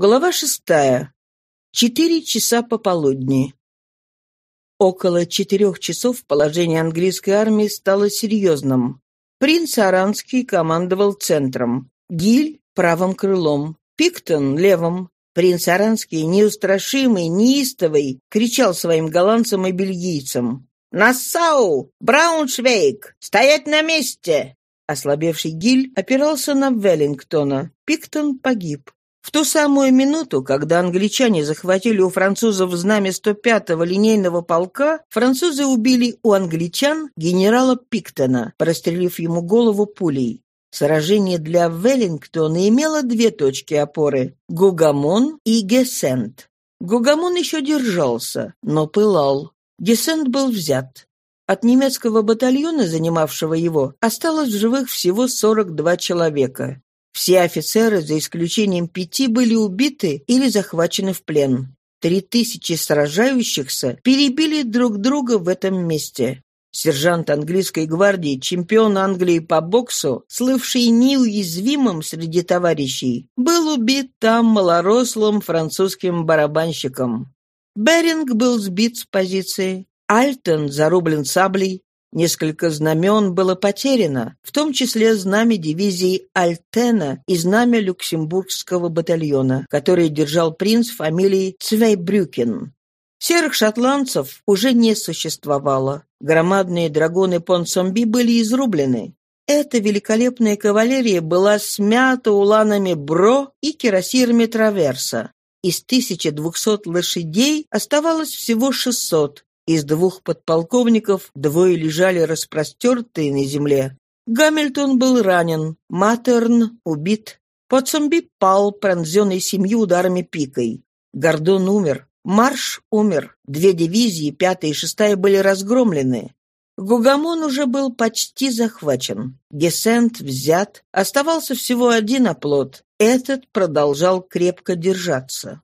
Глава шестая. Четыре часа пополудни. Около четырех часов положение английской армии стало серьезным. Принц Аранский командовал центром, Гиль – правым крылом, Пиктон – левым. Принц Аранский, неустрашимый, неистовый, кричал своим голландцам и бельгийцам. «Нассау! Брауншвейг! Стоять на месте!» Ослабевший Гиль опирался на Веллингтона. Пиктон погиб. В ту самую минуту, когда англичане захватили у французов знамя 105-го линейного полка, французы убили у англичан генерала Пиктона, прострелив ему голову пулей. Сражение для Веллингтона имело две точки опоры – Гугамон и Гессент. Гугамон еще держался, но пылал. Гессент был взят. От немецкого батальона, занимавшего его, осталось в живых всего 42 человека. Все офицеры, за исключением пяти, были убиты или захвачены в плен. Три тысячи сражающихся перебили друг друга в этом месте. Сержант английской гвардии, чемпион Англии по боксу, слывший неуязвимым среди товарищей, был убит там малорослым французским барабанщиком. Беринг был сбит с позиции, Альтон зарублен саблей, Несколько знамен было потеряно, в том числе знамя дивизии Альтена и знамя Люксембургского батальона, который держал принц фамилии Цвейбрюкен. Серых шотландцев уже не существовало. Громадные драгоны Понсомби были изрублены. Эта великолепная кавалерия была смята уланами Бро и кирасирами Траверса. Из 1200 лошадей оставалось всего 600, из двух подполковников двое лежали распростертые на земле. Гамильтон был ранен, Матерн убит. Потсомби пал, пронзенный семью ударами пикой. Гордон умер. Марш умер. Две дивизии, пятая и шестая, были разгромлены. Гугамон уже был почти захвачен. Гесент взят. Оставался всего один оплот. Этот продолжал крепко держаться.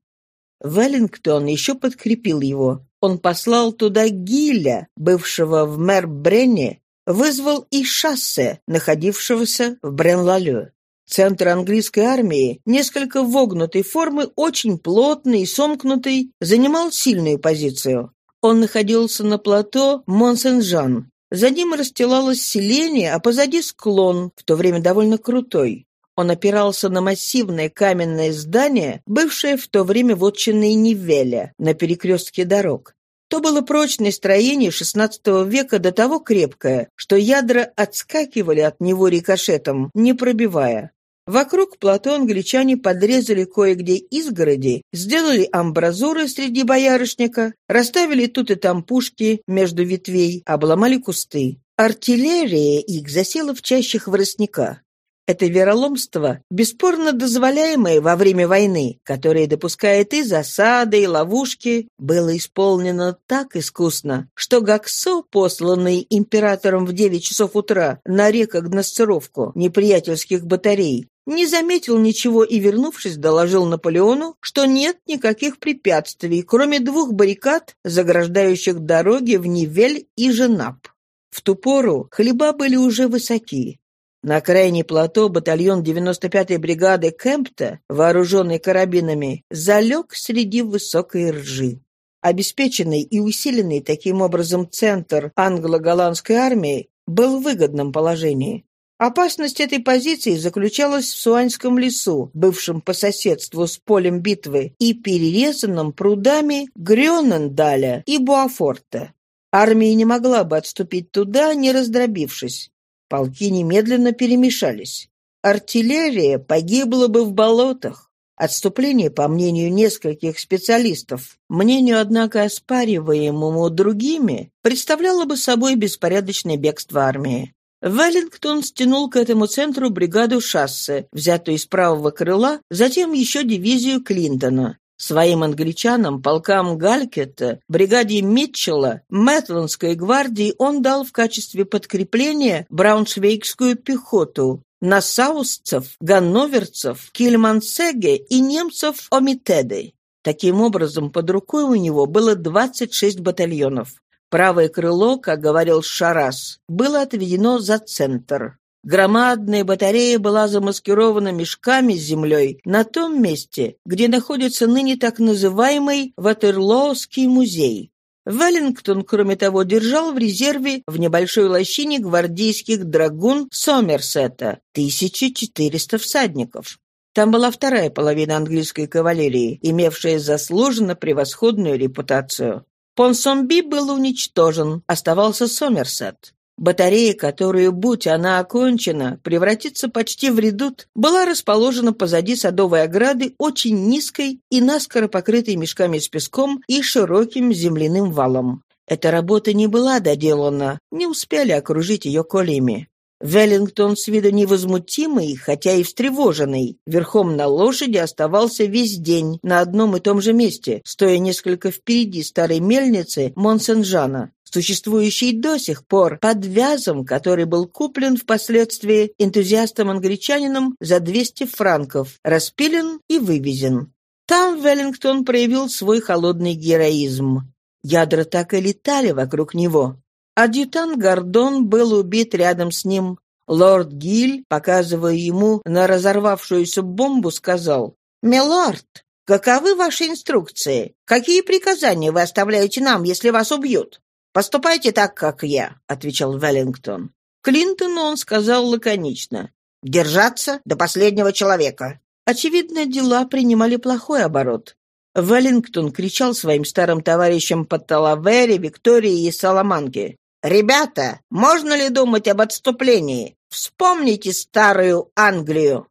Веллингтон еще подкрепил его. Он послал туда Гиля, бывшего в Мэр-Бренне, вызвал и шассе, находившегося в Брен-Лалю. Центр английской армии, несколько вогнутой формы, очень плотный и сомкнутый, занимал сильную позицию. Он находился на плато Монсен-Жан. За ним расстилалось селение, а позади склон, в то время довольно крутой. Он опирался на массивное каменное здание, бывшее в то время вотчиной Нивеля, на перекрестке дорог. То было прочное строение XVI века до того крепкое, что ядра отскакивали от него рикошетом, не пробивая. Вокруг плато англичане подрезали кое-где изгороди, сделали амбразуры среди боярышника, расставили тут и там пушки между ветвей, обломали кусты. Артиллерия их засела в чащах воростника. Это вероломство, бесспорно дозволяемое во время войны, которое допускает и засады, и ловушки, было исполнено так искусно, что Гаксо, посланный императором в 9 часов утра на рекогносцировку неприятельских батарей, не заметил ничего и, вернувшись, доложил Наполеону, что нет никаких препятствий, кроме двух баррикад, заграждающих дороги в Нивель и Женап. В ту пору хлеба были уже высоки, на окраине плато батальон 95-й бригады Кемпта, вооруженный карабинами, залег среди высокой ржи. Обеспеченный и усиленный таким образом центр англо-голландской армии был в выгодном положении. Опасность этой позиции заключалась в Суаньском лесу, бывшем по соседству с полем битвы, и перерезанном прудами Грёнендаля и Буафорта. Армия не могла бы отступить туда, не раздробившись. Полки немедленно перемешались. Артиллерия погибла бы в болотах. Отступление, по мнению нескольких специалистов, мнению, однако, оспариваемому другими, представляло бы собой беспорядочное бегство армии. Веллингтон стянул к этому центру бригаду шассе, взятую из правого крыла, затем еще дивизию Клинтона. Своим англичанам, полкам Галькета, бригаде Митчелла, Мэтландской гвардии он дал в качестве подкрепления брауншвейгскую пехоту, нассаусцев, ганноверцев, кильмансеге и немцев Омитеды. Таким образом, под рукой у него было 26 батальонов. Правое крыло, как говорил Шарас, было отведено за центр. Громадная батарея была замаскирована мешками с землей на том месте, где находится ныне так называемый Ватерлоуский музей. Веллингтон, кроме того, держал в резерве в небольшой лощине гвардейских драгун Сомерсета 1400 всадников. Там была вторая половина английской кавалерии, имевшая заслуженно превосходную репутацию. Понсомби был уничтожен, оставался Сомерсет. Батарея, которую, будь она окончена, превратится почти в редут, была расположена позади садовой ограды очень низкой и наскоро покрытой мешками с песком и широким земляным валом. Эта работа не была доделана, не успели окружить ее колями. Веллингтон с виду невозмутимый, хотя и встревоженный, верхом на лошади оставался весь день на одном и том же месте, стоя несколько впереди старой мельницы Монсен-Жана, существующей до сих пор под вязом, который был куплен впоследствии энтузиастом-англичанином за 200 франков, распилен и вывезен. Там Веллингтон проявил свой холодный героизм. Ядра так и летали вокруг него. Адъютант Гордон был убит рядом с ним. Лорд Гиль, показывая ему на разорвавшуюся бомбу, сказал, «Милорд, каковы ваши инструкции? Какие приказания вы оставляете нам, если вас убьют?» «Поступайте так, как я», — отвечал Веллингтон. Клинтону он сказал лаконично, «Держаться до последнего человека». Очевидно, дела принимали плохой оборот. Веллингтон кричал своим старым товарищам по Талавере, Виктории и Саламанке. «Ребята, можно ли думать об отступлении? Вспомните старую Англию!»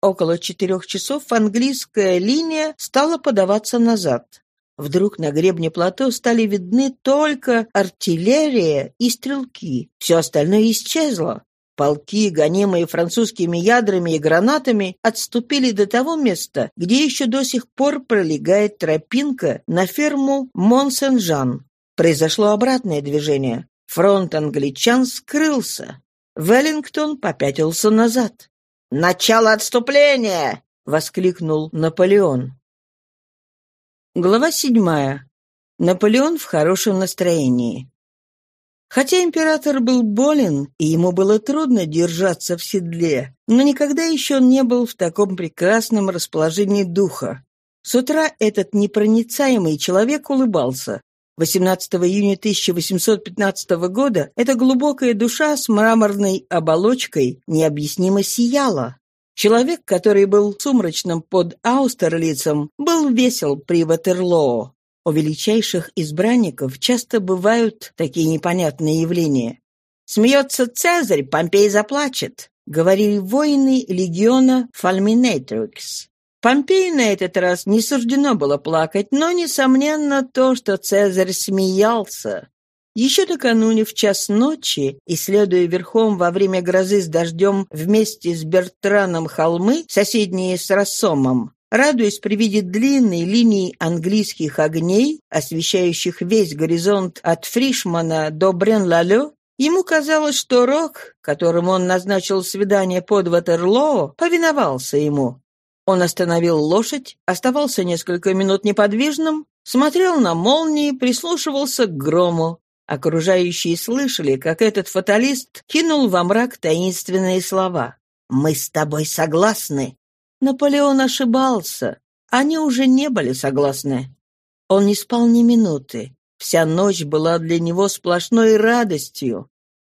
Около четырех часов английская линия стала подаваться назад. Вдруг на гребне плато стали видны только артиллерия и стрелки. Все остальное исчезло. Полки, гонимые французскими ядрами и гранатами, отступили до того места, где еще до сих пор пролегает тропинка на ферму Монсен-Жан. Произошло обратное движение. Фронт англичан скрылся. Веллингтон попятился назад. «Начало отступления!» — воскликнул Наполеон. Глава седьмая. Наполеон в хорошем настроении. Хотя император был болен, и ему было трудно держаться в седле, но никогда еще он не был в таком прекрасном расположении духа. С утра этот непроницаемый человек улыбался. 18 июня 1815 года эта глубокая душа с мраморной оболочкой необъяснимо сияла. Человек, который был сумрачным под Аустерлицем, был весел при Ватерлоо. У величайших избранников часто бывают такие непонятные явления. «Смеется Цезарь, Помпей заплачет», — говорили воины легиона Фальминейтрикс. Помпею на этот раз не суждено было плакать, но, несомненно, то, что Цезарь смеялся. Еще накануне в час ночи, исследуя верхом во время грозы с дождем вместе с Бертраном холмы, соседние с Рассомом, радуясь при виде длинной линии английских огней, освещающих весь горизонт от Фришмана до Брен-Лалё, ему казалось, что Рок, которому он назначил свидание под Ватерлоо, повиновался ему, он остановил лошадь, оставался несколько минут неподвижным, смотрел на молнии, прислушивался к грому. Окружающие слышали, как этот фаталист кинул во мрак таинственные слова. «Мы с тобой согласны». Наполеон ошибался. Они уже не были согласны. Он не спал ни минуты. Вся ночь была для него сплошной радостью.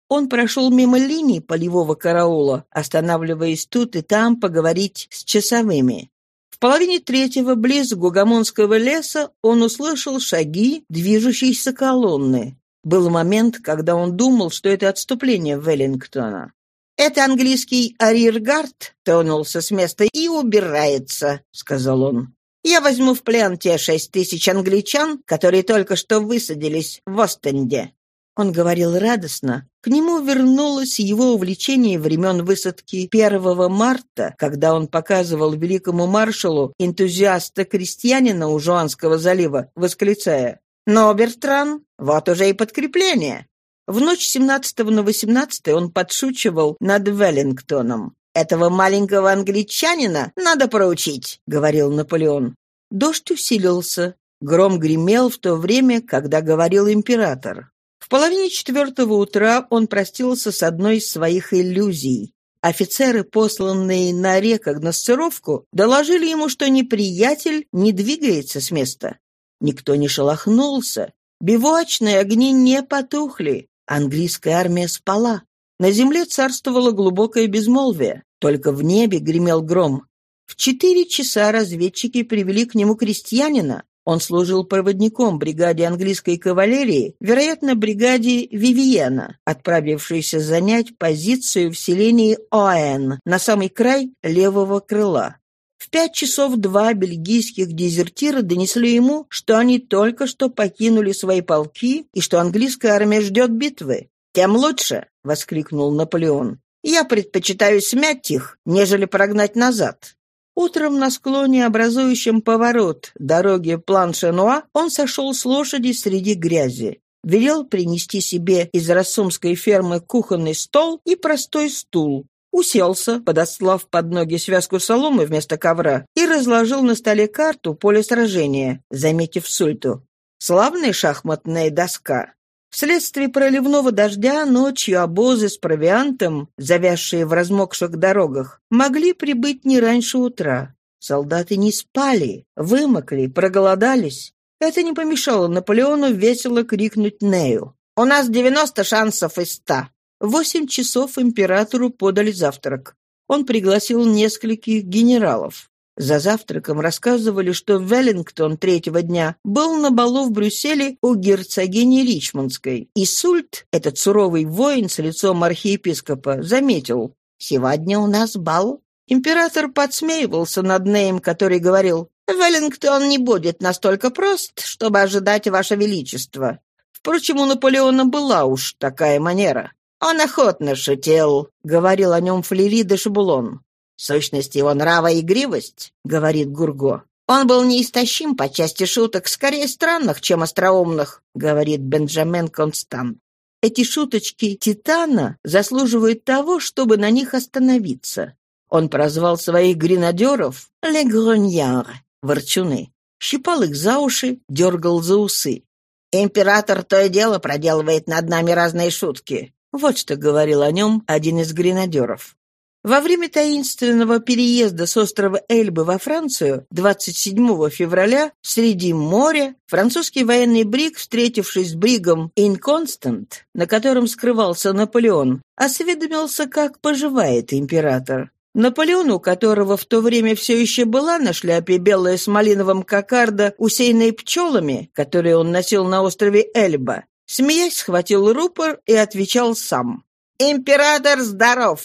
Он прошел мимо линий полевого караула, останавливаясь тут и там поговорить с часовыми. В половине третьего, близ Гугамонского леса, он услышал шаги движущейся колонны. Был момент, когда он думал, что это отступление Веллингтона. «Это английский арьергард тронулся с места и убирается», — сказал он. «Я возьму в плен те шесть тысяч англичан, которые только что высадились в Остенде. Он говорил радостно. К нему вернулось его увлечение времен высадки 1 марта, когда он показывал великому маршалу энтузиаста-крестьянина у Жуанского залива, восклицая «Но, Бертран, вот уже и подкрепление!» В ночь 17 на 18 он подшучивал над Веллингтоном. «Этого маленького англичанина надо проучить», — говорил Наполеон. Дождь усилился. Гром гремел в то время, когда говорил император. В половине четвертого утра он простился с одной из своих иллюзий. Офицеры, посланные на рекогносцировку, доложили ему, что неприятель не двигается с места. Никто не шелохнулся. Бивуачные огни не потухли. Английская армия спала. На земле царствовало глубокое безмолвие. Только в небе гремел гром. В четыре часа разведчики привели к нему крестьянина. Он служил проводником бригаде английской кавалерии, вероятно, бригаде Вивиена, отправившейся занять позицию в селении Оэн на самый край левого крыла. В пять часов два бельгийских дезертира донесли ему, что они только что покинули свои полки и что английская армия ждет битвы. «Тем лучше!» — воскликнул Наполеон. «Я предпочитаю смять их, нежели прогнать назад. Утром на склоне, образующем поворот дороги План-Шенуа, он сошел с лошади среди грязи. Велел принести себе из рассумской фермы кухонный стол и простой стул. Уселся, подослав под ноги связку соломы вместо ковра, и разложил на столе карту поля сражения, заметив сульту. Славная шахматная доска. Вследствие проливного дождя ночью обозы с провиантом, завязшие в размокших дорогах, могли прибыть не раньше утра. Солдаты не спали, вымокли, проголодались. Это не помешало Наполеону весело крикнуть Нею. «У нас девяносто шансов из ста!» Восемь часов императору подали завтрак. Он пригласил нескольких генералов. За завтраком рассказывали, что Веллингтон третьего дня был на балу в Брюсселе у герцогини Ричмондской, и Сульт, этот суровый воин с лицом архиепископа, заметил «Сегодня у нас бал». Император подсмеивался над Неем, который говорил «Веллингтон не будет настолько прост, чтобы ожидать Ваше Величество». Впрочем, у Наполеона была уж такая манера. «Он охотно шутил», — говорил о нем Флери де Шабулон. Сущность его нрава игривость, — говорит Гурго. Он был неистощим по части шуток, скорее странных, чем остроумных, — говорит Бенджамен Констант. Эти шуточки Титана заслуживают того, чтобы на них остановиться. Он прозвал своих гренадеров «ле гроньяр» — ворчуны, щипал их за уши, дергал за усы. «Император то и дело проделывает над нами разные шутки», — вот что говорил о нем один из гренадеров. Во время таинственного переезда с острова Эльбы во Францию 27 февраля среди моря французский военный бриг, встретившись с бригом «Инконстант», на котором скрывался Наполеон, осведомился, как поживает император. Наполеон, у которого в то время все еще была на шляпе белая с малиновым кокарда, усеянной пчелами, которые он носил на острове Эльба, смеясь, схватил рупор и отвечал сам. «Император здоров!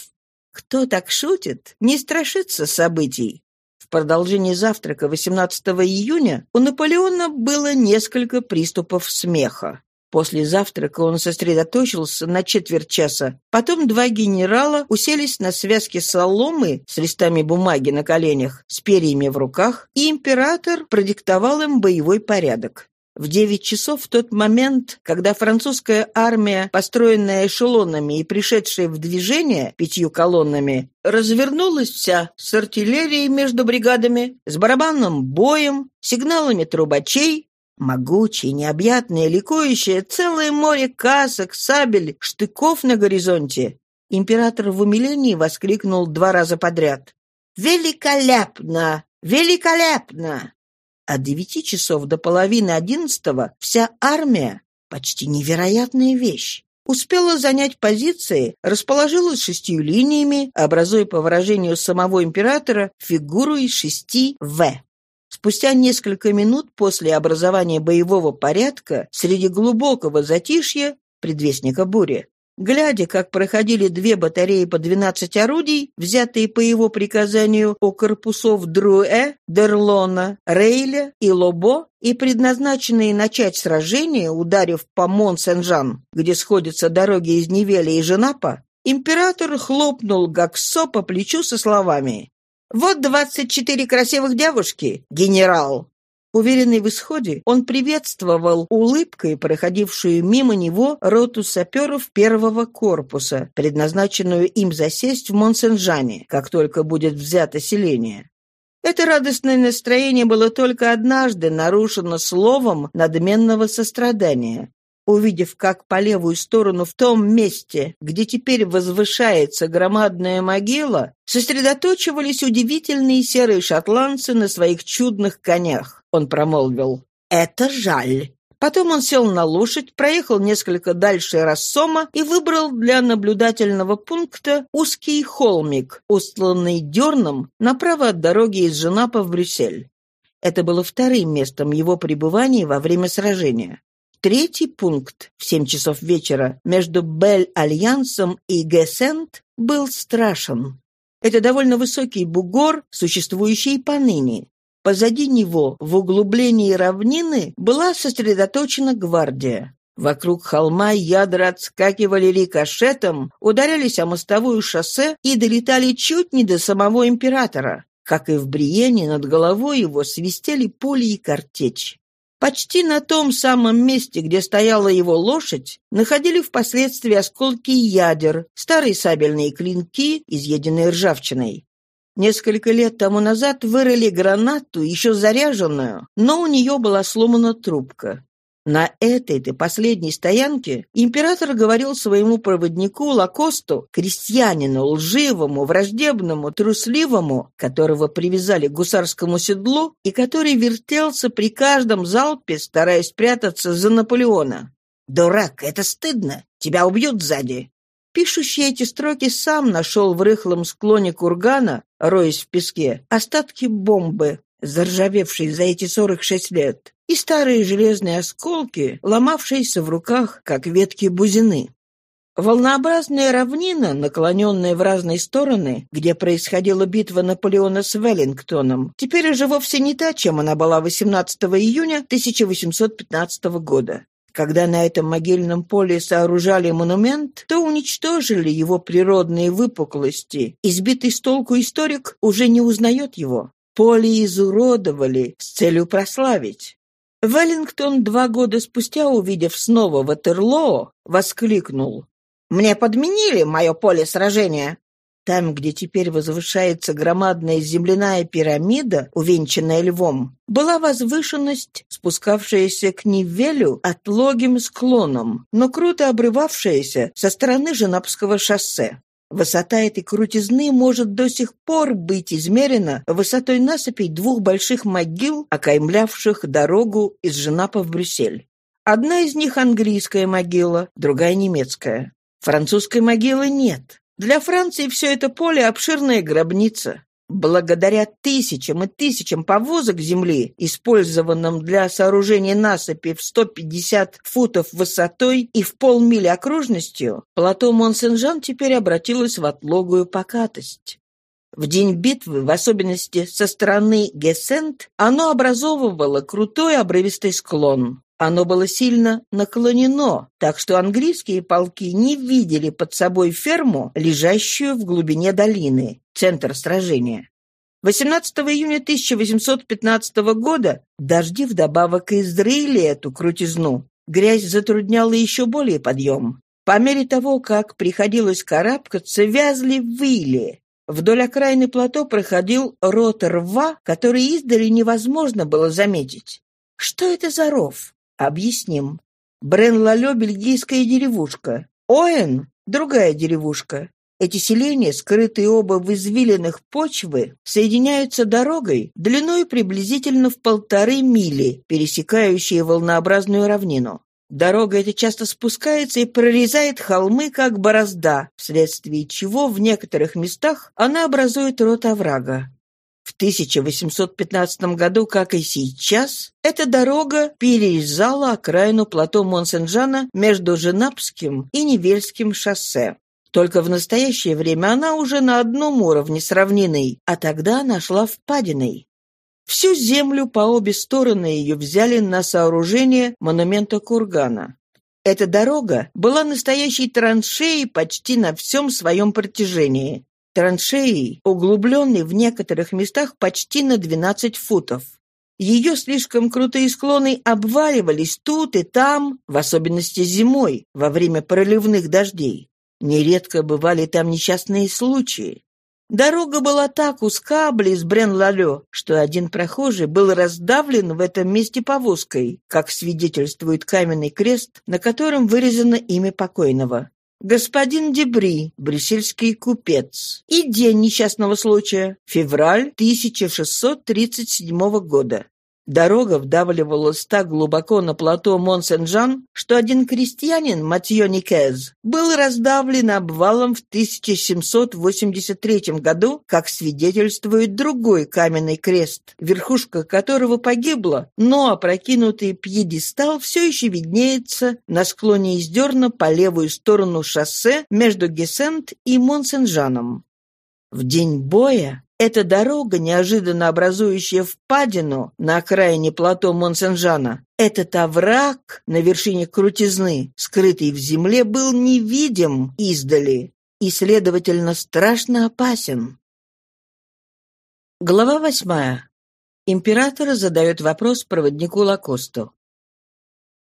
Кто так шутит, не страшится событий. В продолжении завтрака 18 июня у Наполеона было несколько приступов смеха. После завтрака он сосредоточился на четверть часа. Потом два генерала уселись на связке соломы с листами бумаги на коленях, с перьями в руках, и император продиктовал им боевой порядок. В девять часов в тот момент, когда французская армия, построенная эшелонами и пришедшая в движение пятью колоннами, развернулась вся с артиллерией между бригадами, с барабанным боем, сигналами трубачей, Могучее, необъятное, ликующее, целое море касок, сабель, штыков на горизонте. Император в умилении воскликнул два раза подряд. «Великолепно! Великолепно!» От девяти часов до половины одиннадцатого вся армия, почти невероятная вещь, успела занять позиции, расположилась шестью линиями, образуя, по выражению самого императора, фигуру из шести «В». Спустя несколько минут после образования боевого порядка, среди глубокого затишья, предвестника бури, Глядя, как проходили две батареи по 12 орудий, взятые по его приказанию у корпусов Друэ, Дерлона, Рейля и Лобо, и предназначенные начать сражение, ударив по Мон-Сен-Жан, где сходятся дороги из Невеля и Женапа, император хлопнул Гаксо по плечу со словами «Вот двадцать четыре красивых девушки, генерал!» Уверенный в исходе, он приветствовал улыбкой проходившую мимо него роту саперов первого корпуса, предназначенную им засесть в Монсенжане, как только будет взято селение. Это радостное настроение было только однажды нарушено словом надменного сострадания. увидев, как по левую сторону в том месте, где теперь возвышается громадная могила, сосредоточивались удивительные серые шотландцы на своих чудных конях. Он промолвил «Это жаль». Потом он сел на лошадь, проехал несколько дальше Рассома и выбрал для наблюдательного пункта узкий холмик, устланный дерном, направо от дороги из Женапа в Брюссель. Это было вторым местом его пребывания во время сражения. Третий пункт в семь часов вечера между Бель-Альянсом и Гессент был страшен. Это довольно высокий бугор, существующий поныне. Позади него, в углублении равнины, была сосредоточена гвардия. Вокруг холма ядра отскакивали рикошетом, ударялись о мостовую шоссе и долетали чуть не до самого императора. Как и в Бриене, над головой его свистели пули и картечь. Почти на том самом месте, где стояла его лошадь, находили впоследствии осколки ядер, старые сабельные клинки, изъеденные ржавчиной. Несколько лет тому назад вырыли гранату, еще заряженную, но у нее была сломана трубка. На этой-то последней стоянке император говорил своему проводнику Лакосту, крестьянину, лживому, враждебному, трусливому, которого привязали к гусарскому седлу и который вертелся при каждом залпе, стараясь спрятаться за Наполеона. «Дурак, это стыдно! Тебя убьют сзади!» Пишущий эти строки сам нашел в рыхлом склоне кургана, роясь в песке, остатки бомбы, заржавевшей за эти 46 лет, и старые железные осколки, ломавшиеся в руках, как ветки бузины. Волнообразная равнина, наклоненная в разные стороны, где происходила битва Наполеона с Веллингтоном, теперь уже вовсе не та, чем она была 18 июня 1815 года. Когда на этом могильном поле сооружали монумент, то уничтожили его природные выпуклости. Избитый с толку историк уже не узнает его. Поле изуродовали с целью прославить. Веллингтон два года спустя, увидев снова Ватерлоо, воскликнул. «Мне подменили мое поле сражения. Там, где теперь возвышается громадная земляная пирамида, увенчанная львом, была возвышенность, спускавшаяся к Нивелю отлогим склоном, но круто обрывавшаяся со стороны Женапского шоссе. Высота этой крутизны может до сих пор быть измерена высотой насыпей двух больших могил, окаймлявших дорогу из Женапа в Брюссель. Одна из них английская могила, другая немецкая. Французской могилы нет. Для Франции все это поле — обширная гробница. Благодаря тысячам и тысячам повозок земли, использованным для сооружения насыпи в 150 футов высотой и в полмили окружностью, плато Монсен-Жан теперь обратилось в отлогую покатость. В день битвы, в особенности со стороны Гессент, оно образовывало крутой обрывистый склон. Оно было сильно наклонено, так что английские полки не видели под собой ферму, лежащую в глубине долины, центр сражения. 18 июня 1815 года дожди вдобавок изрыли эту крутизну. Грязь затрудняла еще более подъем. По мере того, как приходилось карабкаться, вязли выли. Вдоль окраины плато проходил рот рва, который издали невозможно было заметить. Что это за ров? Объясним. Брен-Лалё – бельгийская деревушка. Оэн – другая деревушка. Эти селения, скрытые оба в извилинах почвы, соединяются дорогой длиной приблизительно в полторы мили, пересекающей волнообразную равнину. Дорога эта часто спускается и прорезает холмы, как борозда, вследствие чего в некоторых местах она образует рот оврага. В 1815 году, как и сейчас, эта дорога переезжала окраину плато Монсенжана между Женапским и Невельским шоссе. Только в настоящее время она уже на одном уровне с равниной, а тогда она шла впадиной. Всю землю по обе стороны ее взяли на сооружение монумента Кургана. Эта дорога была настоящей траншеей почти на всем своем протяжении траншеей, углубленной в некоторых местах почти на 12 футов. Ее слишком крутые склоны обваливались тут и там, в особенности зимой, во время проливных дождей. Нередко бывали там несчастные случаи. Дорога была так узка близ Брен-Лалё, что один прохожий был раздавлен в этом месте повозкой, как свидетельствует каменный крест, на котором вырезано имя покойного. Господин Дебри, брюссельский купец. И день несчастного случая – февраль 1637 года. Дорога вдавливалась так глубоко на плато Мон-Сен-Жан, что один крестьянин, Матьё Никез, был раздавлен обвалом в 1783 году, как свидетельствует другой каменный крест, верхушка которого погибла, но опрокинутый пьедестал все еще виднеется на склоне издерна по левую сторону шоссе между Гесент и Мон-Сен-Жаном. В день боя эта дорога, неожиданно образующая впадину на окраине плато Монсенжана, этот овраг на вершине крутизны, скрытый в земле, был невидим издали и, следовательно, страшно опасен. Глава восьмая. Император задает вопрос проводнику Лакосту.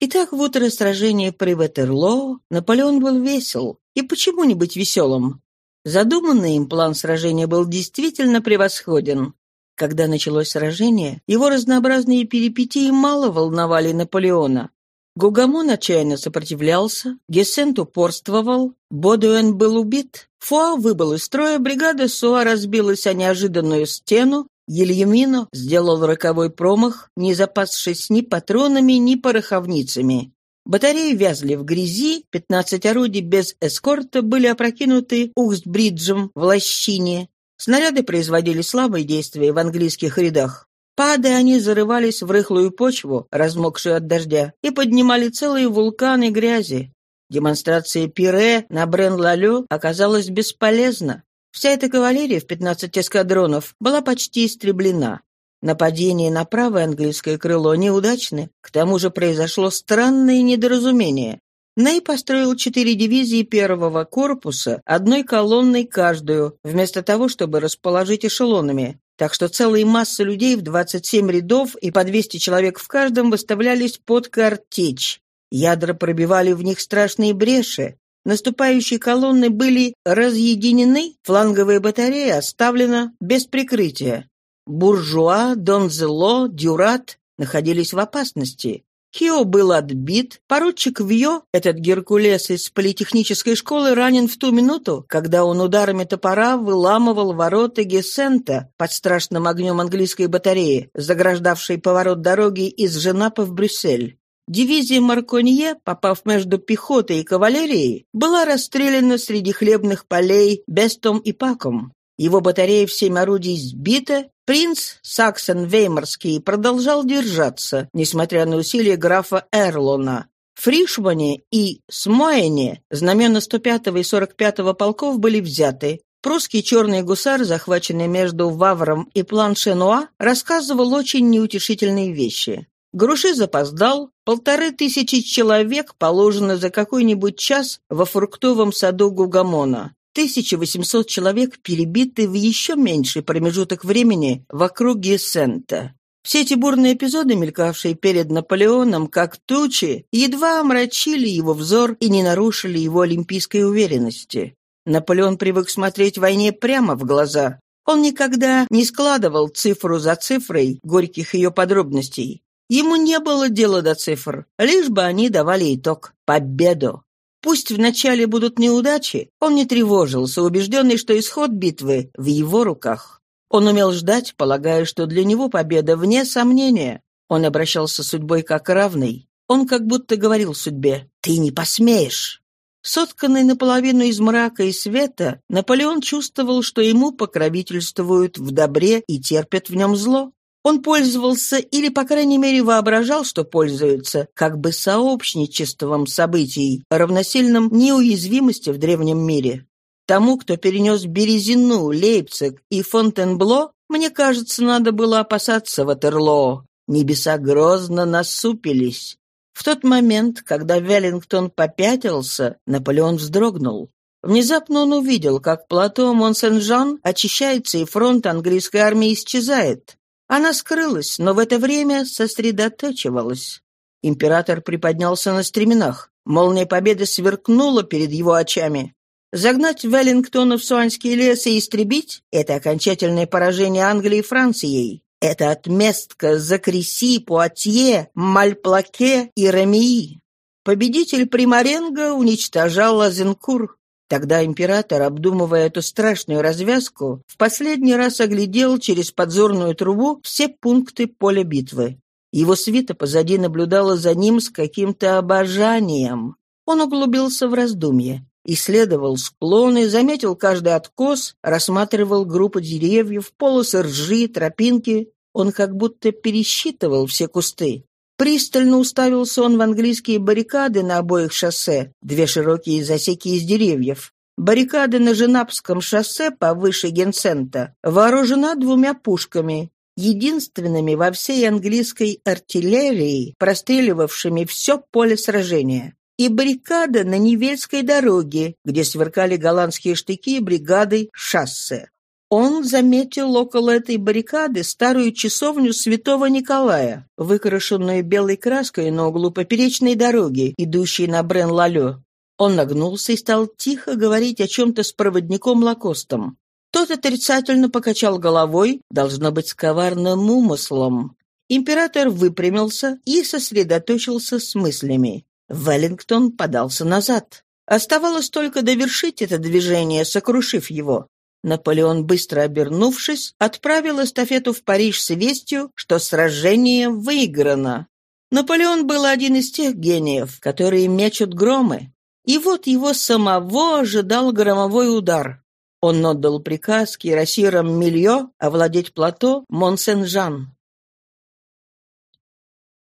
Итак, в утро сражения при Ватерлоо Наполеон был весел. И почему не быть веселым? Задуманный им план сражения был действительно превосходен. Когда началось сражение, его разнообразные перипетии мало волновали Наполеона. Гугамон отчаянно сопротивлялся, Гессент упорствовал, Бодуэн был убит, Фуа выбыл из строя, бригада Суа разбилась о неожиданную стену, Ельямино сделал роковой промах, не запасшись ни патронами, ни пороховницами. Батареи вязли в грязи, 15 орудий без эскорта были опрокинуты Ухсбриджем в лощине. Снаряды производили слабые действия в английских рядах. Падая, они зарывались в рыхлую почву, размокшую от дождя, и поднимали целые вулканы грязи. Демонстрация пире на Брен-Лалю оказалась бесполезна. Вся эта кавалерия в 15 эскадронов была почти истреблена. Нападение на правое английское крыло неудачны, к тому же произошло странное недоразумение. Ней построил четыре дивизии первого корпуса, одной колонной каждую, вместо того, чтобы расположить эшелонами. Так что целые массы людей в 27 рядов и по 200 человек в каждом выставлялись под картечь. Ядра пробивали в них страшные бреши. Наступающие колонны были разъединены, фланговая батарея оставлена без прикрытия. Буржуа, Донзело, Дюрат находились в опасности. Хио был отбит, поручик Вьё, этот Геркулес из политехнической школы, ранен в ту минуту, когда он ударами топора выламывал ворота Гессента под страшным огнем английской батареи, заграждавшей поворот дороги из Женапа в Брюссель. Дивизия Марконье, попав между пехотой и кавалерией, была расстреляна среди хлебных полей Бестом и Паком. Его батарея в семь орудий сбита, принц Саксон-Веймарский продолжал держаться, несмотря на усилия графа Эрлона. Фришмане и Смоэне знамена 105-го и 45-го полков были взяты. Прусский черный гусар, захваченный между Вавром и Планшенуа, рассказывал очень неутешительные вещи. Груши запоздал, полторы тысячи человек положено за какой-нибудь час во фруктовом саду Гугамона. 1800 человек перебиты в еще меньший промежуток времени в округе Сента. Все эти бурные эпизоды, мелькавшие перед Наполеоном, как тучи, едва омрачили его взор и не нарушили его олимпийской уверенности. Наполеон привык смотреть войне прямо в глаза. Он никогда не складывал цифру за цифрой горьких ее подробностей. Ему не было дела до цифр, лишь бы они давали итог – победу. Пусть вначале будут неудачи, он не тревожился, убежденный, что исход битвы в его руках. Он умел ждать, полагая, что для него победа вне сомнения. Он обращался с судьбой как равный. Он как будто говорил судьбе «Ты не посмеешь». Сотканный наполовину из мрака и света, Наполеон чувствовал, что ему покровительствуют в добре и терпят в нем зло. Он пользовался или, по крайней мере, воображал, что пользуется, как бы сообщничеством событий, равносильным неуязвимости в древнем мире. Тому, кто перенес Березину, Лейпциг и Фонтенбло, мне кажется, надо было опасаться Ватерлоо. Небеса грозно насупились. В тот момент, когда Веллингтон попятился, Наполеон вздрогнул. Внезапно он увидел, как плато Монсен-Жан очищается и фронт английской армии исчезает. Она скрылась, но в это время сосредоточивалась. Император приподнялся на стременах. Молния победы сверкнула перед его очами. Загнать Веллингтона в Суанский лес и истребить – это окончательное поражение Англии Францией. Это отместка за Креси, Пуатье, Мальплаке и Рамии. Победитель Примаренго уничтожал Лазенкур. Тогда император, обдумывая эту страшную развязку, в последний раз оглядел через подзорную трубу все пункты поля битвы. Его свита позади наблюдала за ним с каким-то обожанием. Он углубился в раздумье. Исследовал склоны, заметил каждый откос, рассматривал группы деревьев, полосы ржи, тропинки. Он как будто пересчитывал все кусты. Пристально уставился он в английские баррикады на обоих шоссе, две широкие засеки из деревьев. Баррикады на Женапском шоссе повыше Генсента вооружена двумя пушками, единственными во всей английской артиллерии, простреливавшими все поле сражения и баррикада на Невельской дороге, где сверкали голландские штыки бригады шассе. Он заметил около этой баррикады старую часовню святого Николая, выкрашенную белой краской на углу поперечной дороги, идущей на Брен-Лалё. Он нагнулся и стал тихо говорить о чем-то с проводником Лакостом. Тот отрицательно покачал головой, должно быть, с коварным умыслом. Император выпрямился и сосредоточился с мыслями. Веллингтон подался назад. Оставалось только довершить это движение, сокрушив его. Наполеон, быстро обернувшись, отправил эстафету в Париж с вестью, что сражение выиграно. Наполеон был один из тех гениев, которые мечут громы. И вот его самого ожидал громовой удар. Он отдал приказ кирасирам Мильо овладеть плато Монсен-Жан.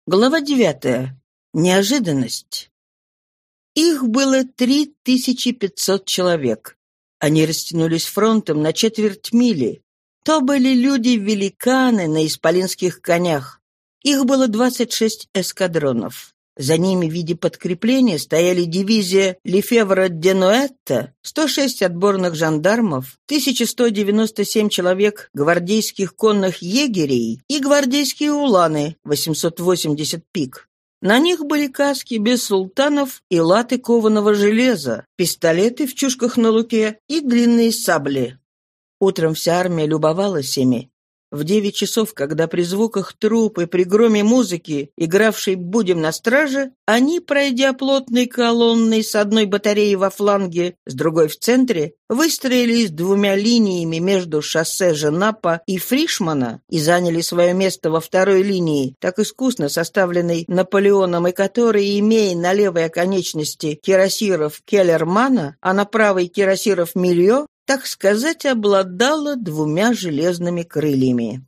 Глава девятая. Неожиданность. Их было 3500 человек. Они растянулись фронтом на четверть мили. То были люди-великаны на исполинских конях. Их было 26 эскадронов. За ними в виде подкрепления стояли дивизия Лефевра Денуэтта, 106 отборных жандармов, 1197 человек гвардейских конных егерей и гвардейские уланы, 880 пик. На них были каски без султанов и латы кованого железа, пистолеты в чушках на луке и длинные сабли. Утром вся армия любовалась ими. В девять часов, когда при звуках труп и при громе музыки, игравшей «Будем на страже», они, пройдя плотной колонной с одной батареей во фланге, с другой в центре, выстроились двумя линиями между шоссе Женапа и Фришмана и заняли свое место во второй линии, так искусно составленной Наполеоном и которой, имея на левой оконечности кирасиров Келлермана, а на правой кирасиров Мильо, так сказать, обладала двумя железными крыльями.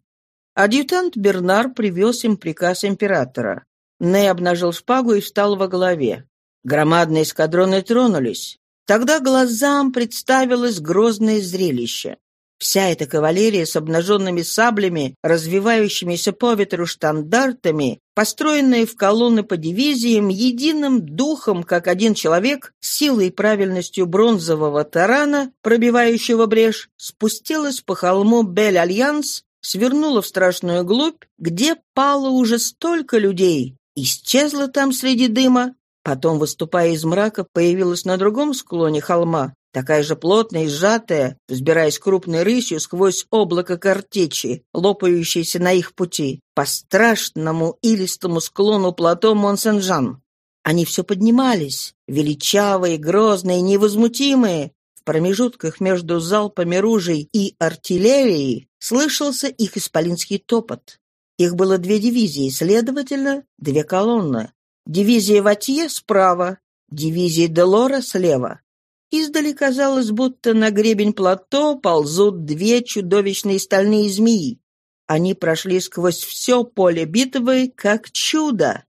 Адъютант Бернар привез им приказ императора. Ней обнажил шпагу и встал во главе. Громадные эскадроны тронулись. Тогда глазам представилось грозное зрелище. Вся эта кавалерия с обнаженными саблями, развевающимися по ветру штандартами, построенная в колонны по дивизиям, единым духом, как один человек, силой и правильностью бронзового тарана, пробивающего брешь, спустилась по холму Бель-Альянс, свернула в страшную глубь, где пало уже столько людей, исчезла там среди дыма, Потом, выступая из мрака, появилась на другом склоне холма, такая же плотная и сжатая, взбираясь крупной рысью сквозь облако картечи, лопающейся на их пути, по страшному илистому склону плато Монсен-Жан. Они все поднимались, величавые, грозные, невозмутимые. В промежутках между залпами ружей и артиллерией слышался их исполинский топот. Их было две дивизии, следовательно, две колонны. Дивизия Ватье справа, дивизия Делора слева. Издали казалось, будто на гребень плато ползут две чудовищные стальные змеи. Они прошли сквозь все поле битвы, как чудо.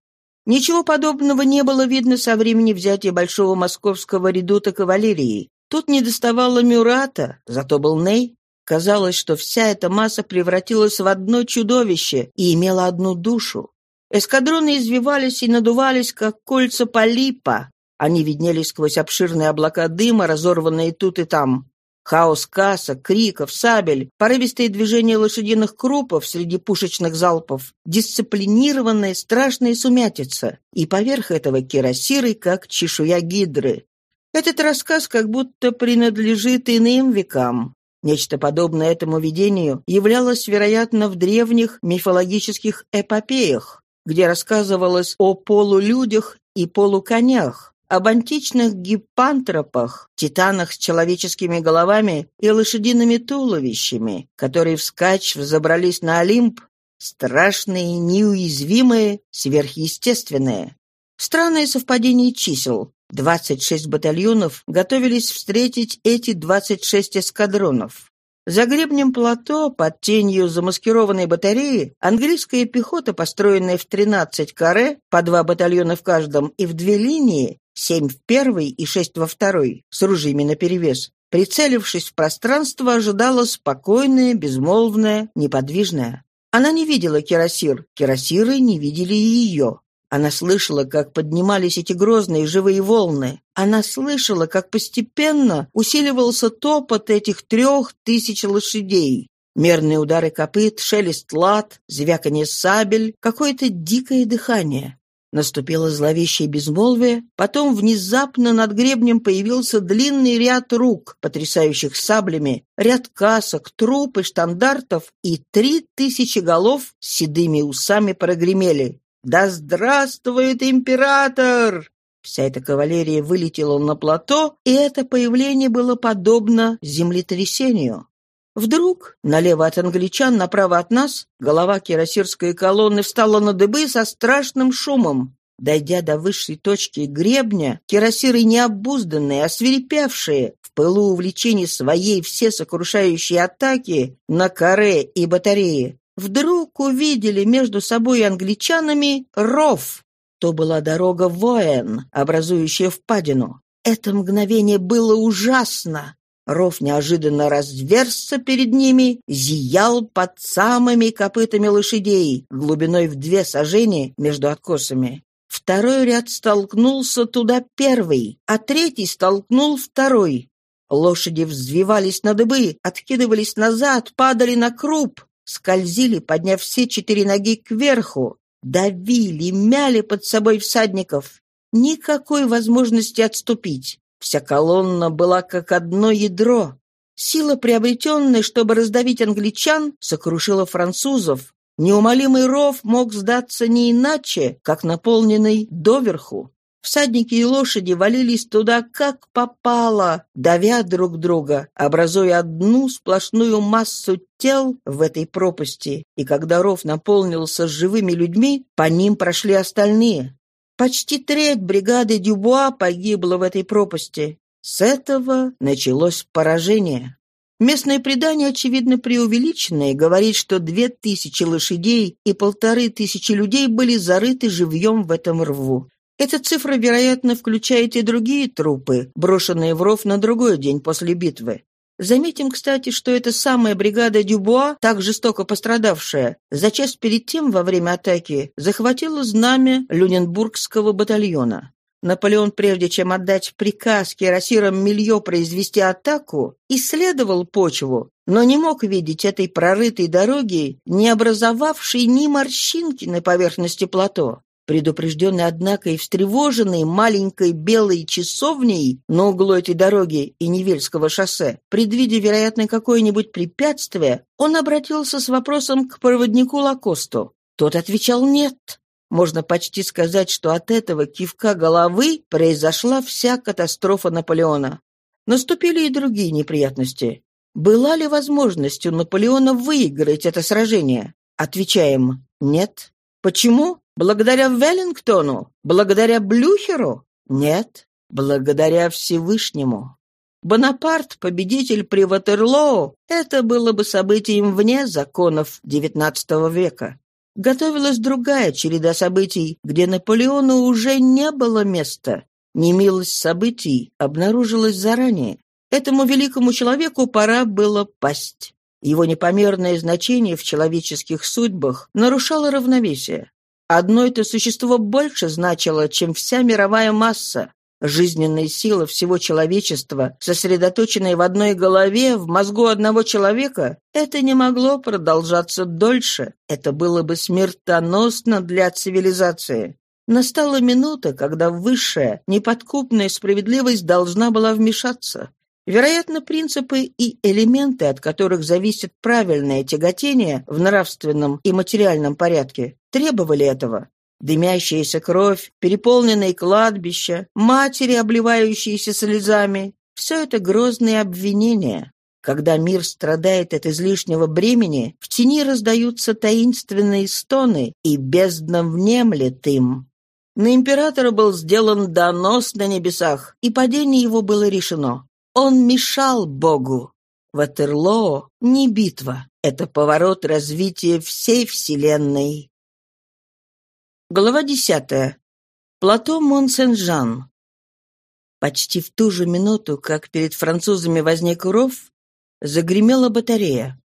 Ничего подобного не было видно со времени взятия большого московского редута кавалерии. Тут не доставало Мюрата, зато был Ней. Казалось, что вся эта масса превратилась в одно чудовище и имела одну душу. Эскадроны извивались и надувались, как кольца полипа, они виднелись сквозь обширные облака дыма, разорванные тут и там. Хаос касок, криков, сабель, порывистые движения лошадиных крупов среди пушечных залпов, дисциплинированная страшная сумятица, и поверх этого кирасиры, как чешуя гидры. Этот рассказ как будто принадлежит иным векам. Нечто подобное этому видению являлось, вероятно, в древних мифологических эпопеях, где рассказывалось о полулюдях и полуконях, об античных гиппантропах, титанах с человеческими головами и лошадиными туловищами, которые вскачь взобрались на Олимп, страшные, неуязвимые, сверхъестественные. Странное совпадение чисел. 26 батальонов готовились встретить эти 26 эскадронов. За гребнем плато, под тенью замаскированной батареи, английская пехота, построенная в 13 каре, по два батальона в каждом, и в две линии, семь в первой и шесть во второй, с ружьями наперевес, прицелившись в пространство, ожидала спокойная, безмолвная, неподвижная. Она не видела кирасир, кирасиры не видели ее. Она слышала, как поднимались эти грозные живые волны. Она слышала, как постепенно усиливался топот этих трех тысяч лошадей. Мерные удары копыт, шелест лад, звяканье сабель, какое-то дикое дыхание. Наступило зловещее безмолвие, потом внезапно над гребнем появился длинный ряд рук, потрясающих саблями, ряд касок, труп и штандартов, и три тысячи голов с седыми усами прогремели. «Да здравствует император!» Вся эта кавалерия вылетела на плато, и это появление было подобно землетрясению. Вдруг, налево от англичан, направо от нас, голова кирасирской колонны встала на дыбы со страшным шумом. Дойдя до высшей точки гребня, кирасиры необузданные, освирепевшие, в пылу увлечений своей всесокрушающей атаки на каре и батареи, вдруг увидели между собой и англичанами ров. То была дорога воен, образующая впадину. Это мгновение было ужасно. Ров неожиданно разверзся перед ними, зиял под самыми копытами лошадей, глубиной в две сажени между откосами. Второй ряд столкнулся туда первый, а третий столкнул второй. Лошади взвивались на дыбы, откидывались назад, падали на круп скользили, подняв все четыре ноги кверху, давили, мяли под собой всадников. Никакой возможности отступить. Вся колонна была как одно ядро. Сила, приобретенная, чтобы раздавить англичан, сокрушила французов. Неумолимый ров мог сдаться не иначе, как наполненный доверху. Всадники и лошади валились туда как попало, давя друг друга, образуя одну сплошную массу тел в этой пропасти, и когда ров наполнился живыми людьми, по ним прошли остальные. Почти треть бригады Дюбуа погибла в этой пропасти. С этого началось поражение. Местное предание, очевидно преувеличенное, говорит, что две тысячи лошадей и полторы тысячи людей были зарыты живьем в этом рву. Эта цифра, вероятно, включает и другие трупы, брошенные в ров на другой день после битвы. Заметим, кстати, что эта самая бригада Дюбуа, так жестоко пострадавшая, за час перед тем во время атаки захватила знамя Люненбургского батальона. Наполеон, прежде чем отдать приказ кирасирам Мильо произвести атаку, исследовал почву, но не мог видеть этой прорытой дороги, не образовавшей ни морщинки на поверхности плато. Предупрежденный, однако, и встревоженный маленькой белой часовней на углу этой дороги и Невельского шоссе, предвидя, вероятно, какое-нибудь препятствие, он обратился с вопросом к проводнику Лакосту. Тот отвечал «нет». Можно почти сказать, что от этого кивка головы произошла вся катастрофа Наполеона. Наступили и другие неприятности. Была ли возможность у Наполеона выиграть это сражение? Отвечаем «нет». Почему? Благодаря Веллингтону? Благодаря Блюхеру? Нет, благодаря Всевышнему. Бонапарт, победитель при Ватерлоу, это было бы событием вне законов XIX века. Готовилась другая череда событий, где Наполеону уже не было места. Немилость событий обнаружилась заранее. Этому великому человеку пора было пасть. Его непомерное значение в человеческих судьбах нарушало равновесие. Одно это существо больше значило, чем вся мировая масса. Жизненная сила всего человечества, сосредоточенная в одной голове, в мозгу одного человека, это не могло продолжаться дольше. Это было бы смертоносно для цивилизации. Настала минута, когда высшая, неподкупная справедливость должна была вмешаться. Вероятно, принципы и элементы, от которых зависит правильное тяготение в нравственном и материальном порядке, требовали этого. Дымящаяся кровь, переполненные кладбища, матери, обливающиеся слезами — все это грозные обвинения. Когда мир страдает от излишнего бремени, в тени раздаются таинственные стоны, и бездна внемлет им. На императора был сделан донос на небесах, и падение его было решено. Он мешал Богу. Ватерлоо — не битва, это поворот развития всей Вселенной. Глава десятая. Плато Монсен-Жан. Почти в ту же минуту, как перед французами возник ров, Загремела батарея.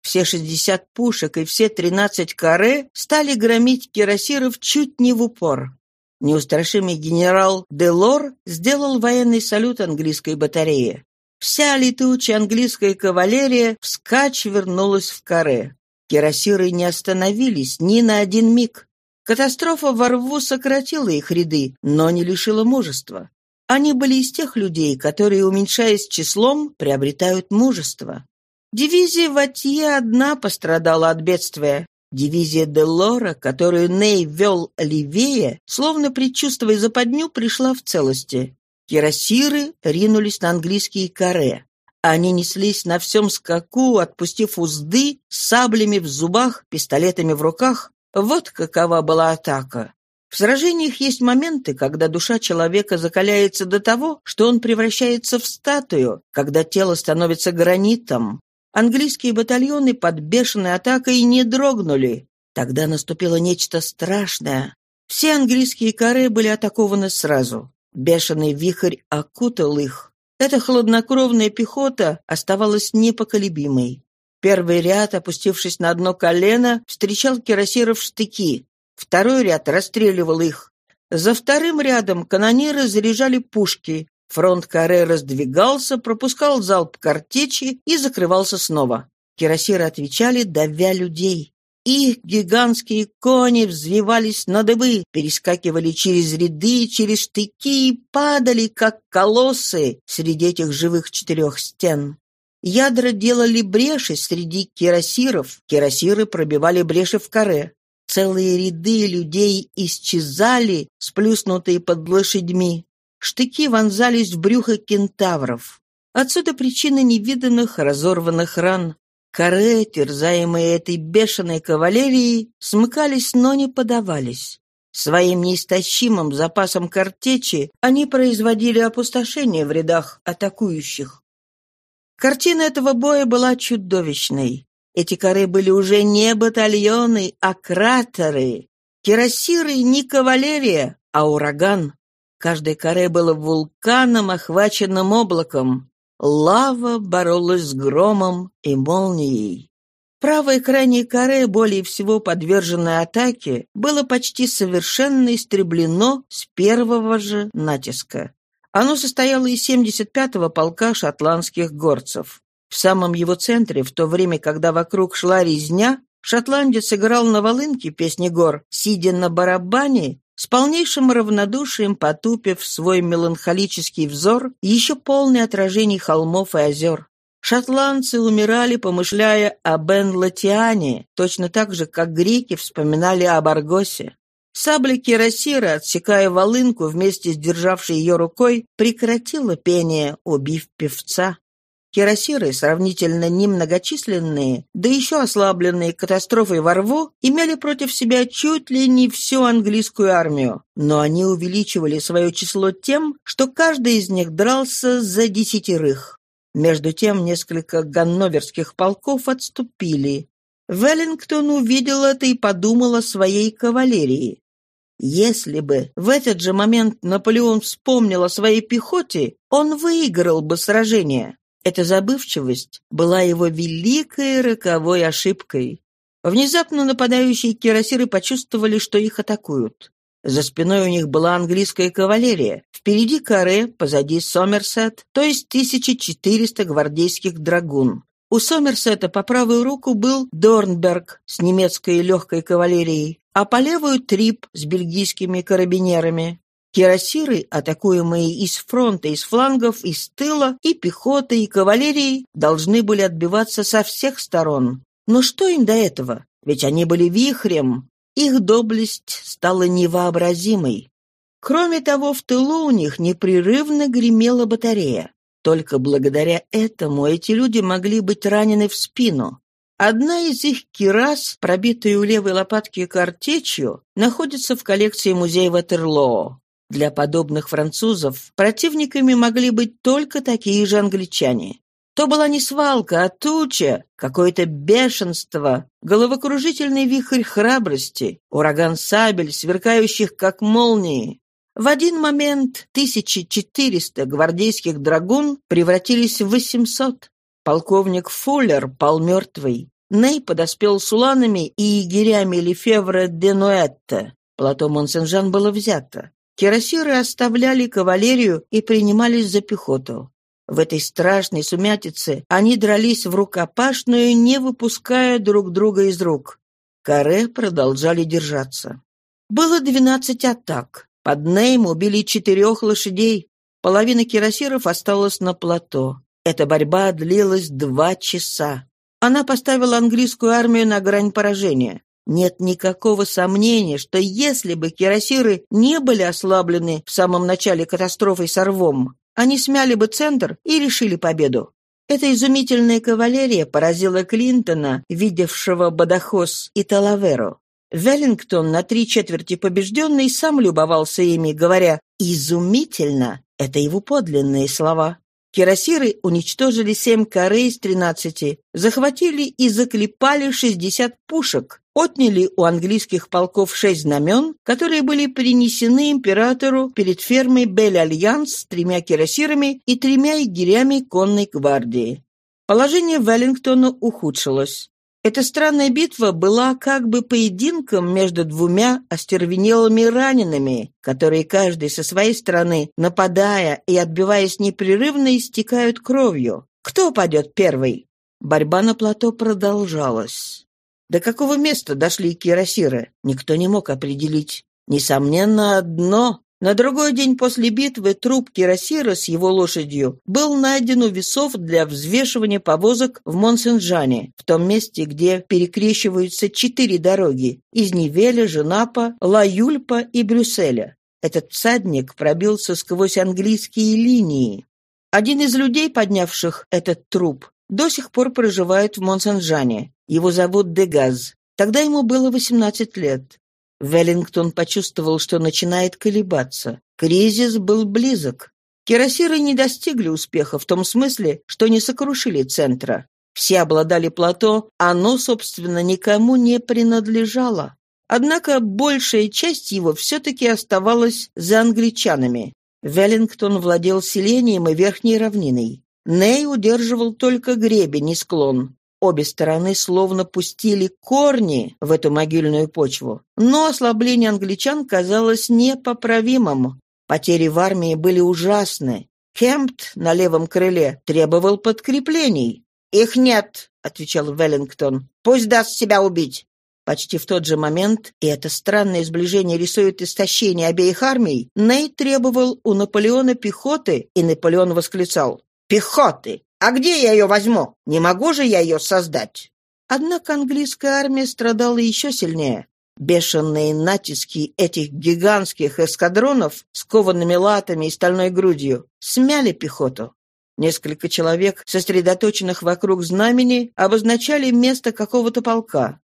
Все шестьдесят пушек и все тринадцать каре стали громить кирасиров чуть не в упор. Неустрашимый генерал Делор сделал военный салют английской батарее. Вся летучая английская кавалерия вскачь вернулась в каре. Кирасиры не остановились ни на один миг. Катастрофа во рву сократила их ряды, но не лишила мужества. Они были из тех людей, которые, уменьшаясь числом, приобретают мужество. Дивизия Ватье одна пострадала от бедствия. Дивизия Делора, которую Ней вел левее, словно предчувствуя западню, пришла в целости. Кирасиры ринулись на английские каре. Они неслись на всем скаку, отпустив узды, саблями в зубах, пистолетами в руках. Вот какова была атака. В сражениях есть моменты, когда душа человека закаляется до того, что он превращается в статую, когда тело становится гранитом. Английские батальоны под бешеной атакой не дрогнули. Тогда наступило нечто страшное. Все английские коры были атакованы сразу. Бешеный вихрь окутал их. Эта хладнокровная пехота оставалась непоколебимой. Первый ряд, опустившись на одно колено, встречал кирасиров штыки. Второй ряд расстреливал их. За вторым рядом канониры заряжали пушки. Фронт каре раздвигался, пропускал залп картечи и закрывался снова. Кирасиры отвечали, давя людей. Их гигантские кони взвивались на дыбы, перескакивали через ряды, через штыки и падали, как колоссы, среди этих живых четырех стен. Ядра делали бреши среди кирасиров, кирасиры пробивали бреши в каре. Целые ряды людей исчезали, сплюснутые под лошадьми. Штыки вонзались в брюхо кентавров. Отсюда причина невиданных разорванных ран. Каре, терзаемые этой бешеной кавалерией, смыкались, но не подавались. Своим неистощимым запасом картечи они производили опустошение в рядах атакующих. Картина этого боя была чудовищной. Эти коры были уже не батальоны, а кратеры. Кирасиры не кавалерия, а ураган. Каждое коре было вулканом, охваченным облаком. Лава боролась с громом и молнией. Правое крайнее коре, более всего подверженное атаке, было почти совершенно истреблено с первого же натиска. Оно состояло из 75-го полка шотландских горцев. В самом его центре, в то время, когда вокруг шла резня, шотландец играл на волынке песни гор, сидя на барабане, с полнейшим равнодушием потупив свой меланхолический взор, еще полный отражений холмов и озер. Шотландцы умирали, помышляя о Бен-Латиане, точно так же, как греки вспоминали об Аргосе. Сабля Кирасира, отсекая волынку вместе с державшей ее рукой, прекратила пение, убив певца. Кирасиры, сравнительно немногочисленные, да еще ослабленные катастрофой во рву, имели против себя чуть ли не всю английскую армию, но они увеличивали свое число тем, что каждый из них дрался за десятерых. Между тем несколько ганноверских полков отступили. Веллингтон увидел это и подумал о своей кавалерии. Если бы в этот же момент Наполеон вспомнил о своей пехоте, он выиграл бы сражение. Эта забывчивость была его великой роковой ошибкой. Внезапно нападающие кирасиры почувствовали, что их атакуют. За спиной у них была английская кавалерия. Впереди каре, позади Сомерсет, то есть 1400 гвардейских драгун. У Сомерсета по правую руку был Дорнберг с немецкой легкой кавалерией, а по левую Трип с бельгийскими карабинерами. Кирасиры, атакуемые из фронта, из флангов, из тыла, и пехотой, и кавалерией, должны были отбиваться со всех сторон. Но что им до этого? Ведь они были вихрем. Их доблесть стала невообразимой. Кроме того, в тылу у них непрерывно гремела батарея. Только благодаря этому эти люди могли быть ранены в спину. Одна из их кирас, пробитая у левой лопатки картечью, находится в коллекции музея Ватерлоо. Для подобных французов противниками могли быть только такие же англичане. То была не свалка, а туча, какое-то бешенство, головокружительный вихрь храбрости, ураган сабель, сверкающих как молнии. В один момент 1400 гвардейских драгун превратились в 800. Полковник Фуллер пал мертвый. Ней подоспел с уланами и егерями Лефевра де Нуэтта. Плато Монсен-Жан было взято. Кирасиры оставляли кавалерию и принимались за пехоту. В этой страшной сумятице они дрались в рукопашную, не выпуская друг друга из рук. Каре продолжали держаться. Было двенадцать атак. Под Нейм убили четырех лошадей. Половина кирасиров осталась на плато. Эта борьба длилась два часа. Она поставила английскую армию на грань поражения. Нет никакого сомнения, что если бы кирасиры не были ослаблены в самом начале катастрофы с рвом, они смяли бы центр и решили победу. Эта изумительная кавалерия поразила Клинтона, видевшего Бадахос и Талаверу. Веллингтон на три четверти побежденный сам любовался ими, говоря «изумительно» — это его подлинные слова. Кирасиры уничтожили семь каре из тринадцати, захватили и заклепали шестьдесят пушек, отняли у английских полков шесть знамен, которые были принесены императору перед фермой Бель-Альянс с тремя кирасирами и тремя егерями конной гвардии. Положение Веллингтона ухудшилось. Эта странная битва была как бы поединком между двумя остервенелыми ранеными, которые каждый со своей стороны, нападая и отбиваясь непрерывно, истекают кровью. Кто падет первый? Борьба на плато продолжалась. До какого места дошли кирасиры, никто не мог определить. Несомненно, одно на другой день после битвы труп Кирасира с его лошадью был найден у весов для взвешивания повозок в Монсенжане, в том месте, где перекрещиваются четыре дороги – из Невеля, Женапа, Ла-Юльпа и Брюсселя. Этот всадник пробился сквозь английские линии. Один из людей, поднявших этот труп, до сих пор проживает в Монсенжане. Его зовут Дегаз. Тогда ему было 18 лет. Веллингтон почувствовал, что начинает колебаться. Кризис был близок. Кирасиры не достигли успеха в том смысле, что не сокрушили центра. Все обладали плато, оно, собственно, никому не принадлежало. Однако большая часть его все-таки оставалась за англичанами. Веллингтон владел селением и верхней равниной. Ней удерживал только гребень и склон. Обе стороны словно пустили корни в эту могильную почву. Но ослабление англичан казалось непоправимым. Потери в армии были ужасны. Кемпт на левом крыле требовал подкреплений. «Их нет», — отвечал Веллингтон. «Пусть даст себя убить». Почти в тот же момент, и это странное сближение рисует истощение обеих армий, Ней требовал у Наполеона пехоты, и Наполеон восклицал «Пехоты! А где я ее возьму? Не могу же я ее создать?» Однако английская армия страдала еще сильнее. Бешеные натиски этих гигантских эскадронов с коваными латами и стальной грудью смяли пехоту. Несколько человек, сосредоточенных вокруг знамени, обозначали место какого-то полка.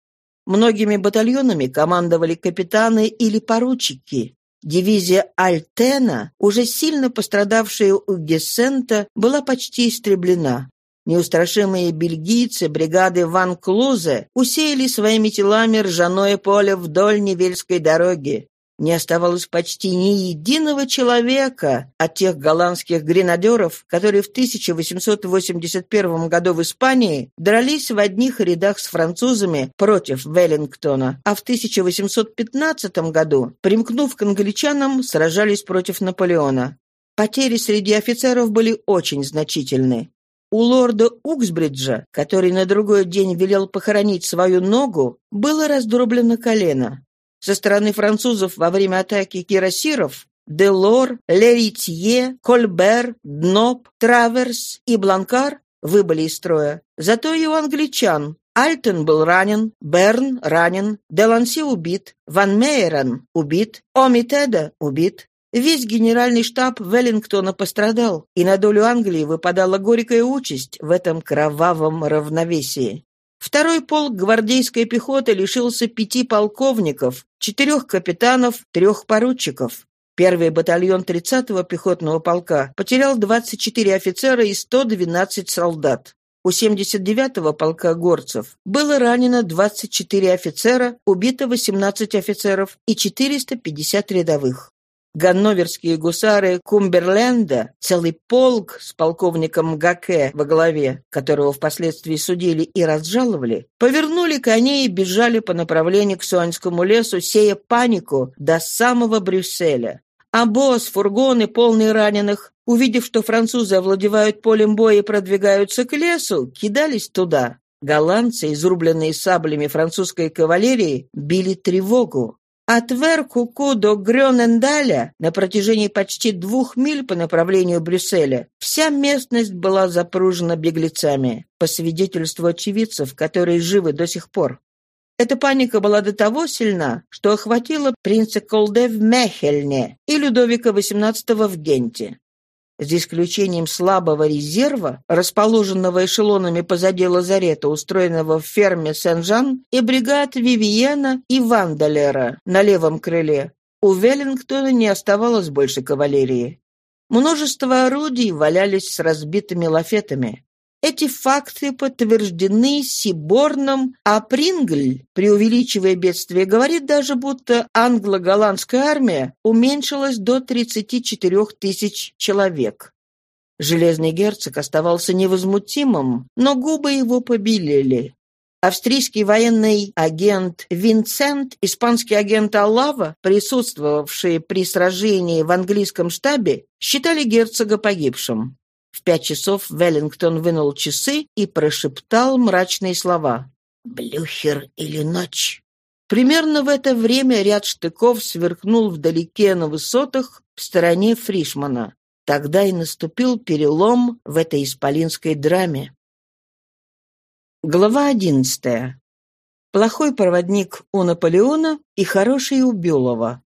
Многими батальонами командовали капитаны или поручики. Дивизия Альтена, уже сильно пострадавшая у Гессента, была почти истреблена. Неустрашимые бельгийцы бригады Ван Клузе усеяли своими телами ржаное поле вдоль Невельской дороги. Не оставалось почти ни единого человека от тех голландских гренадеров, которые в 1881 году в Испании дрались в одних рядах с французами против Веллингтона, а в 1815 году, примкнув к англичанам, сражались против Наполеона. Потери среди офицеров были очень значительны. У лорда Уксбриджа, который на другой день велел похоронить свою ногу, было раздроблено колено. Со стороны французов во время атаки кирасиров Делор, Леритье, Кольбер, Дноп, Траверс и Бланкар выбыли из строя. Зато и у англичан Альтен был ранен, Берн ранен, Деланси убит, Ван Мейерен убит, Омитеда убит. Весь генеральный штаб Веллингтона пострадал, и на долю Англии выпадала горькая участь в этом кровавом равновесии. Второй полк гвардейской пехоты лишился пяти полковников, четырех капитанов, трех поручиков. Первый батальон 30-го пехотного полка потерял 24 офицера и 112 солдат. У 79-го полка горцев было ранено 24 офицера, убито 18 офицеров и 450 рядовых. Ганноверские гусары Кумберленда, целый полк с полковником Гаке во главе, которого впоследствии судили и разжаловали, повернули коней и бежали по направлению к Суанскому лесу, сея панику до самого Брюсселя. А босс, фургоны, полные раненых, увидев, что французы овладевают полем боя и продвигаются к лесу, кидались туда. Голландцы, изрубленные саблями французской кавалерии, били тревогу. От Веркуку до Грёнендаля на протяжении почти двух миль по направлению Брюсселя вся местность была запружена беглецами, по свидетельству очевидцев, которые живы до сих пор. Эта паника была до того сильна, что охватила принца Колде в Мехельне и Людовика XVIII в Генте. За исключением слабого резерва, расположенного эшелонами позади лазарета, устроенного в ферме Сен-Жан, и бригад Вивиена и Вандалера на левом крыле, у Веллингтона не оставалось больше кавалерии. Множество орудий валялись с разбитыми лафетами. Эти факты подтверждены Сиборном, а Прингль, преувеличивая бедствие, говорит даже, будто англо-голландская армия уменьшилась до 34 тысяч человек. Железный герцог оставался невозмутимым, но губы его побелели. Австрийский военный агент Винсент, испанский агент Аллава, присутствовавшие при сражении в английском штабе, считали герцога погибшим. В пять часов Веллингтон вынул часы и прошептал мрачные слова. «Блюхер или ночь?» Примерно в это время ряд штыков сверкнул вдалеке на высотах в стороне Фришмана. Тогда и наступил перелом в этой исполинской драме. Глава одиннадцатая. Плохой проводник у Наполеона и хороший у Бюлова.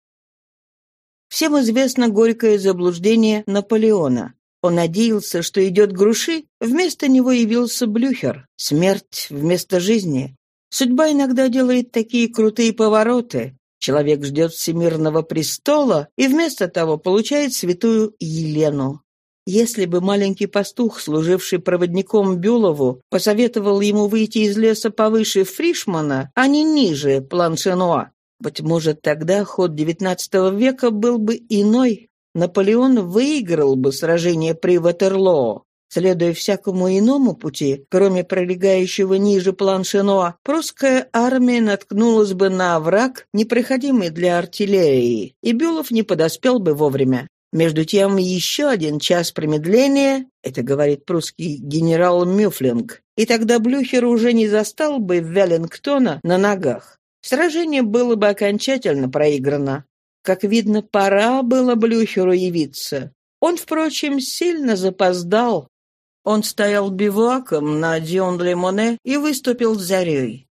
Всем известно горькое заблуждение Наполеона. Он надеялся, что идет груши, вместо него явился Блюхер. Смерть вместо жизни. Судьба иногда делает такие крутые повороты. Человек ждет всемирного престола и вместо того получает святую Елену. Если бы маленький пастух, служивший проводником Бюлову, посоветовал ему выйти из леса повыше Фришмана, а не ниже Планшенуа, быть может, тогда ход XIX века был бы иной. Наполеон выиграл бы сражение при Ватерлоо. Следуя всякому иному пути, кроме пролегающего ниже Планшено, прусская армия наткнулась бы на овраг, непроходимый для артиллерии, и Бюлов не подоспел бы вовремя. Между тем, еще один час промедления, это говорит прусский генерал Мюфлинг, и тогда Блюхер уже не застал бы Веллингтона на ногах. Сражение было бы окончательно проиграно. Как видно, пора было Блюхеру явиться. Он, впрочем, сильно запоздал. Он стоял биваком на Дион-Лемоне и выступил с зарей.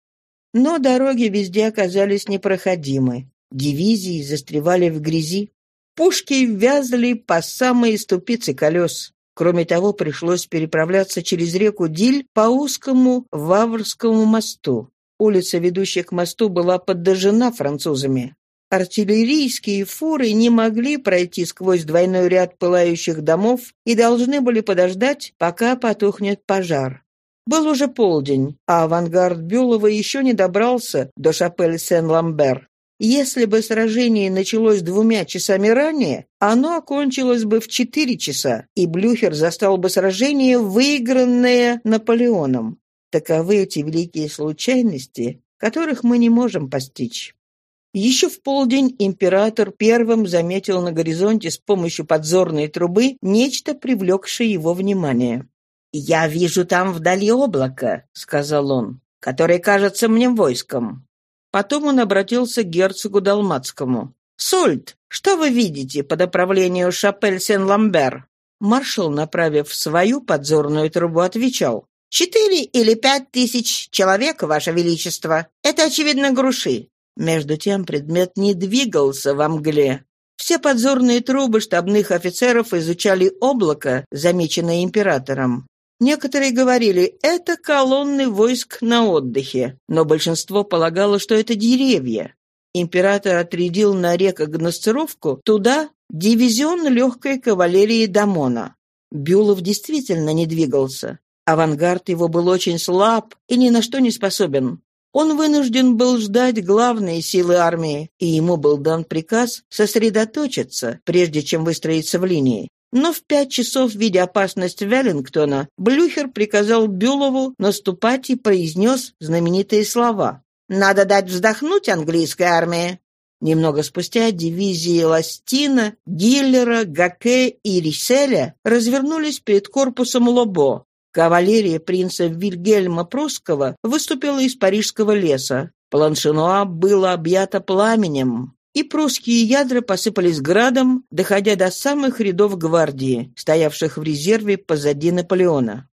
Но дороги везде оказались непроходимы. Дивизии застревали в грязи. Пушки вязли по самые ступицы колес. Кроме того, пришлось переправляться через реку Диль по узкому Ваврскому мосту. Улица, ведущая к мосту, была поддержана французами. Артиллерийские фуры не могли пройти сквозь двойной ряд пылающих домов и должны были подождать, пока потухнет пожар. Был уже полдень, а авангард Бюлова еще не добрался до Шапель-Сен-Ламбер. Если бы сражение началось двумя часами ранее, оно окончилось бы в четыре часа, и Блюхер застал бы сражение, выигранное Наполеоном. Таковы эти великие случайности, которых мы не можем постичь. Еще в полдень император первым заметил на горизонте с помощью подзорной трубы нечто, привлекшее его внимание. «Я вижу там вдали облако», — сказал он, — «которое кажется мне войском». Потом он обратился к герцогу Далматскому. «Сольт, что вы видите по направлению Шапель-Сен-Ламбер?» Маршал, направив свою подзорную трубу, отвечал. «Четыре или пять тысяч человек, Ваше Величество. Это, очевидно, груши». Между тем предмет не двигался во мгле. Все подзорные трубы штабных офицеров изучали облако, замеченное императором. Некоторые говорили, это колонны войск на отдыхе, но большинство полагало, что это деревья. Император отрядил на рекогносцировку туда дивизион легкой кавалерии Дамона. Бюлов действительно не двигался. Авангард его был очень слаб и ни на что не способен. Он вынужден был ждать главные силы армии, и ему был дан приказ сосредоточиться, прежде чем выстроиться в линии. Но в пять часов, видя опасность Веллингтона, Блюхер приказал Бюлову наступать и произнес знаменитые слова. «Надо дать вздохнуть английской армии». Немного спустя дивизии Ластина, Гиллера, Гаке и Риселя развернулись перед корпусом Лобо. Кавалерия принца Вильгельма Прусского выступила из Парижского леса. Планшенуа было объято пламенем и прусские ядра посыпались градом, доходя до самых рядов гвардии, стоявших в резерве позади Наполеона.